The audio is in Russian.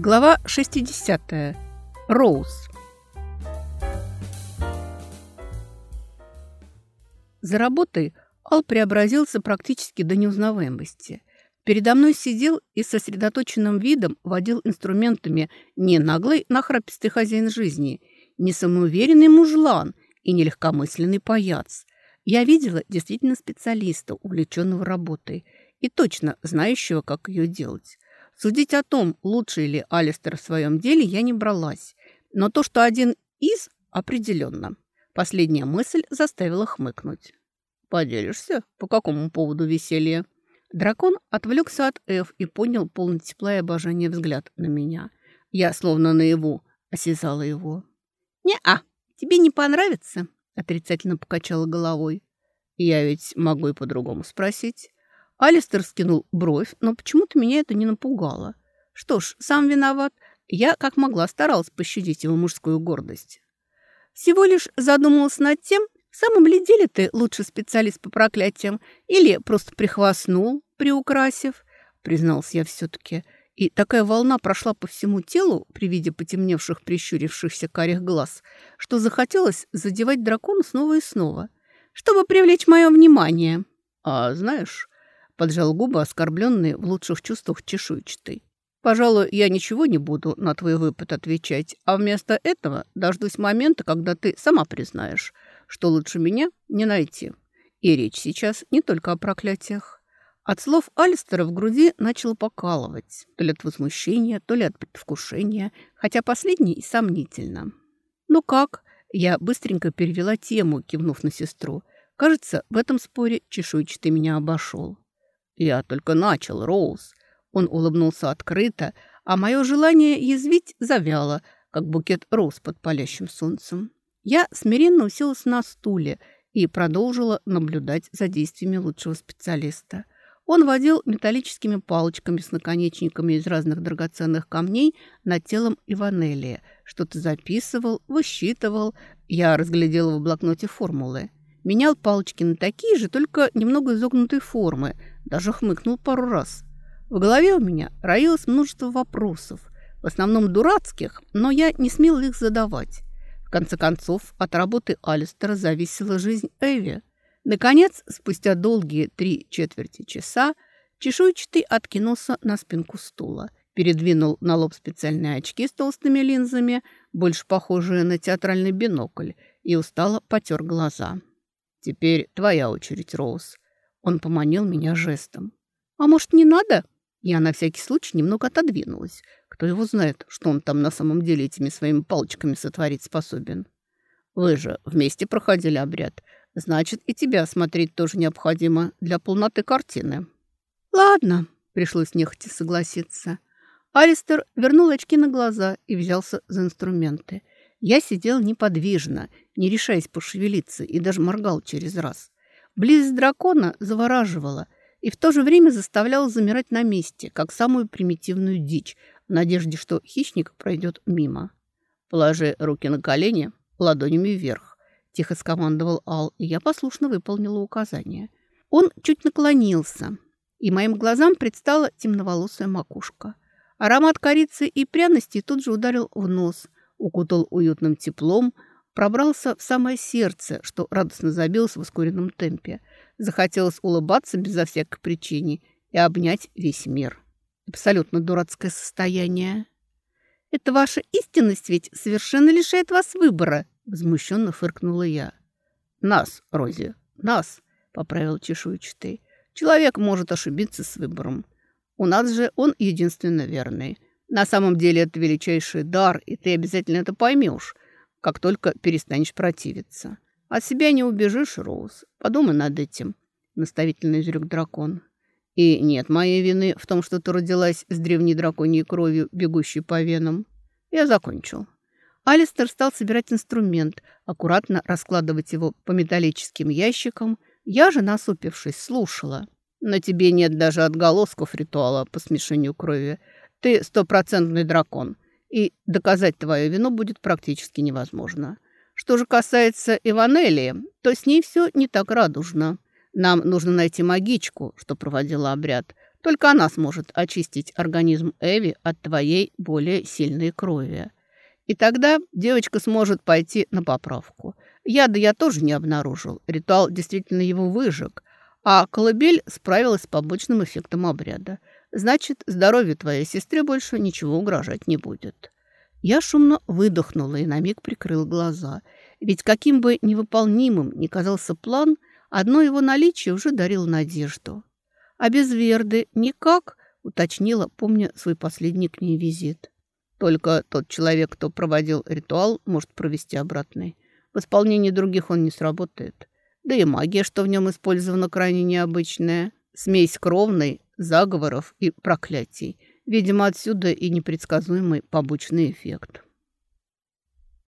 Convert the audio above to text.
Глава 60. Роуз. За работой Ал преобразился практически до неузнаваемости. Передо мной сидел и сосредоточенным видом водил инструментами не наглый нахрапистый хозяин жизни, не самоуверенный мужлан и не легкомысленный паяц. Я видела действительно специалиста, увлеченного работой, и точно знающего, как ее делать. Судить о том, лучше ли Алистер в своем деле, я не бралась. Но то, что один из, определенно. Последняя мысль заставила хмыкнуть. «Поделишься? По какому поводу веселья?» Дракон отвлекся от Эф и поднял полный тепла и обожания взгляд на меня. Я словно наяву осязала его. «Не-а, тебе не понравится?» Отрицательно покачала головой. «Я ведь могу и по-другому спросить». Алистер скинул бровь, но почему-то меня это не напугало. Что ж, сам виноват. Я, как могла, старалась пощадить его мужскую гордость. Всего лишь задумалась над тем, в самом ли деле ты лучший специалист по проклятиям или просто прихвастнул, приукрасив, признался я все-таки. И такая волна прошла по всему телу при виде потемневших, прищурившихся карих глаз, что захотелось задевать дракона снова и снова, чтобы привлечь мое внимание. А знаешь, поджал губы, оскорбленный в лучших чувствах чешуйчатый. «Пожалуй, я ничего не буду на твой выпад отвечать, а вместо этого дождусь момента, когда ты сама признаешь, что лучше меня не найти. И речь сейчас не только о проклятиях». От слов Алистера в груди начало покалывать, то ли от возмущения, то ли от предвкушения, хотя последнее и сомнительно. «Ну как?» Я быстренько перевела тему, кивнув на сестру. Кажется, в этом споре чешуйчатый меня обошел. «Я только начал, Роуз». Он улыбнулся открыто, а мое желание язвить завяло, как букет роз под палящим солнцем. Я смиренно уселась на стуле и продолжила наблюдать за действиями лучшего специалиста. Он водил металлическими палочками с наконечниками из разных драгоценных камней над телом Иванелия. Что-то записывал, высчитывал. Я разглядела в блокноте формулы. Менял палочки на такие же, только немного изогнутой формы – даже хмыкнул пару раз. В голове у меня роилось множество вопросов, в основном дурацких, но я не смела их задавать. В конце концов, от работы Алистера зависела жизнь Эви. Наконец, спустя долгие три четверти часа, чешуйчатый откинулся на спинку стула, передвинул на лоб специальные очки с толстыми линзами, больше похожие на театральный бинокль, и устало потер глаза. «Теперь твоя очередь, Роуз», он поманил меня жестом. «А может, не надо?» Я на всякий случай немного отодвинулась. Кто его знает, что он там на самом деле этими своими палочками сотворить способен. Вы же вместе проходили обряд. Значит, и тебя смотреть тоже необходимо для полноты картины. Ладно, пришлось нехотя согласиться. Алистер вернул очки на глаза и взялся за инструменты. Я сидел неподвижно, не решаясь пошевелиться, и даже моргал через раз. Близость дракона завораживала и в то же время заставляла замирать на месте, как самую примитивную дичь, в надежде, что хищник пройдет мимо. «Положи руки на колени, ладонями вверх», – тихо скомандовал Ал, и я послушно выполнила указание. Он чуть наклонился, и моим глазам предстала темноволосая макушка. Аромат корицы и пряностей тут же ударил в нос, укутал уютным теплом – пробрался в самое сердце, что радостно забилось в ускоренном темпе. Захотелось улыбаться безо всякой причины и обнять весь мир. Абсолютно дурацкое состояние. «Это ваша истинность ведь совершенно лишает вас выбора», — возмущенно фыркнула я. «Нас, Рози, нас», — поправил чешуйчатый. «Человек может ошибиться с выбором. У нас же он единственно верный. На самом деле это величайший дар, и ты обязательно это поймешь как только перестанешь противиться. От себя не убежишь, Роуз. Подумай над этим, наставительно изрек дракон. И нет моей вины в том, что ты родилась с древней драконьей кровью, бегущей по венам. Я закончил. Алистер стал собирать инструмент, аккуратно раскладывать его по металлическим ящикам. Я же, насупившись, слушала. На тебе нет даже отголосков ритуала по смешению крови. Ты стопроцентный дракон — и доказать твою вину будет практически невозможно. Что же касается Иванелли, то с ней все не так радужно. Нам нужно найти магичку, что проводила обряд, Только она сможет очистить организм Эви от твоей более сильной крови. И тогда девочка сможет пойти на поправку. Яда я тоже не обнаружил. Ритуал действительно его выжег. А колыбель справилась с побочным эффектом обряда. Значит, здоровью твоей сестре больше ничего угрожать не будет. Я шумно выдохнула и на миг прикрыл глаза. Ведь каким бы невыполнимым ни казался план, одно его наличие уже дарило надежду. А без Верды никак, уточнила, помня свой последний к ней визит. Только тот человек, кто проводил ритуал, может провести обратный. В исполнении других он не сработает. Да и магия, что в нем использована, крайне необычная. Смесь кровной, заговоров и проклятий. Видимо, отсюда и непредсказуемый побочный эффект.